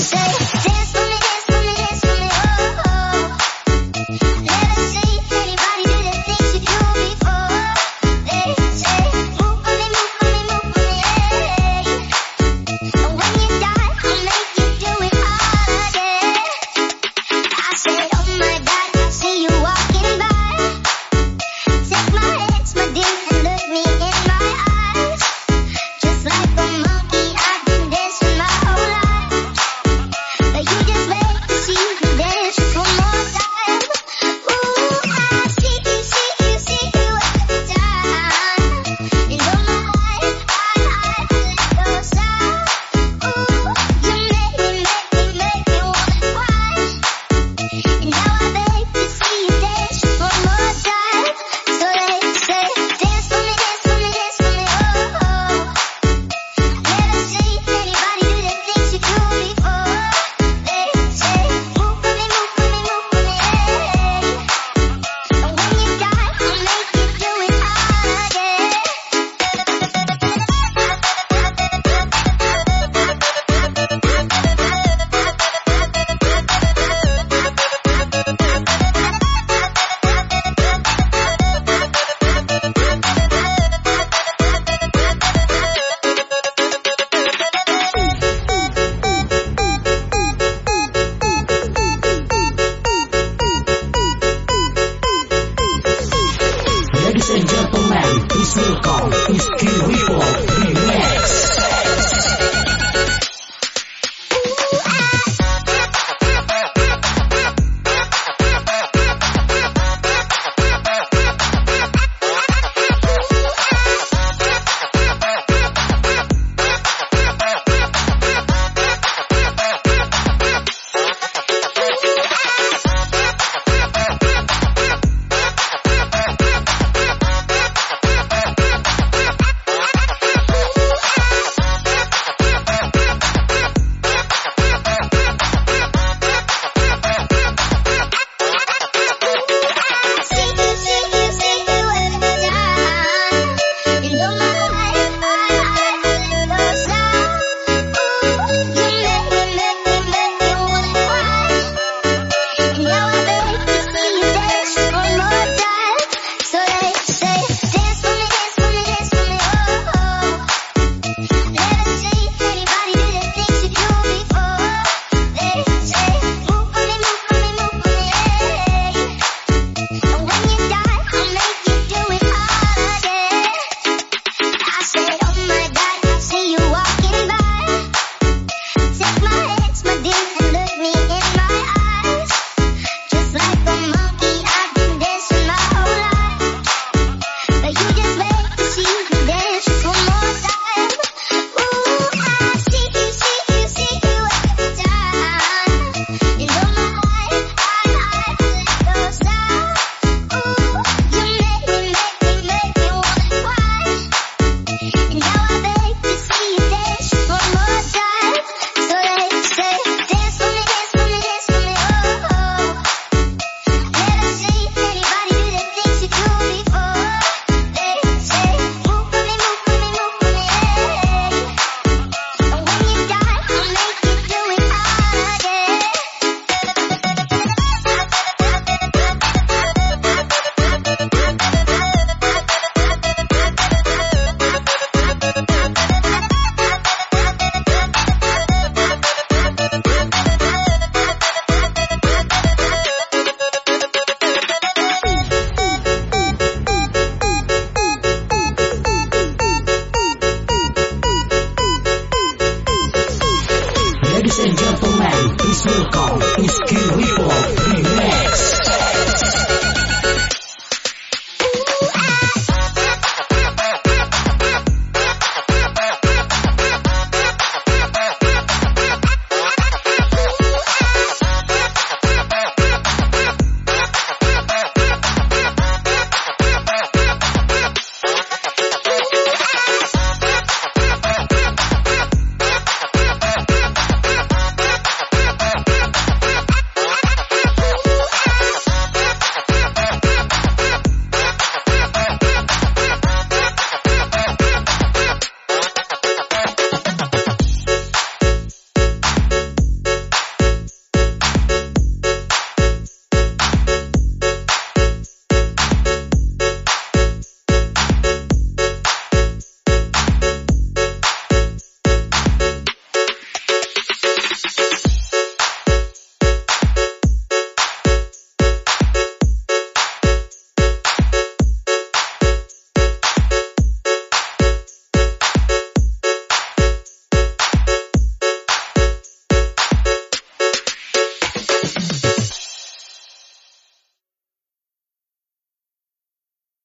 say Now Hey, it's Nico, it's King. and gentlemen, please welcome Iski Report.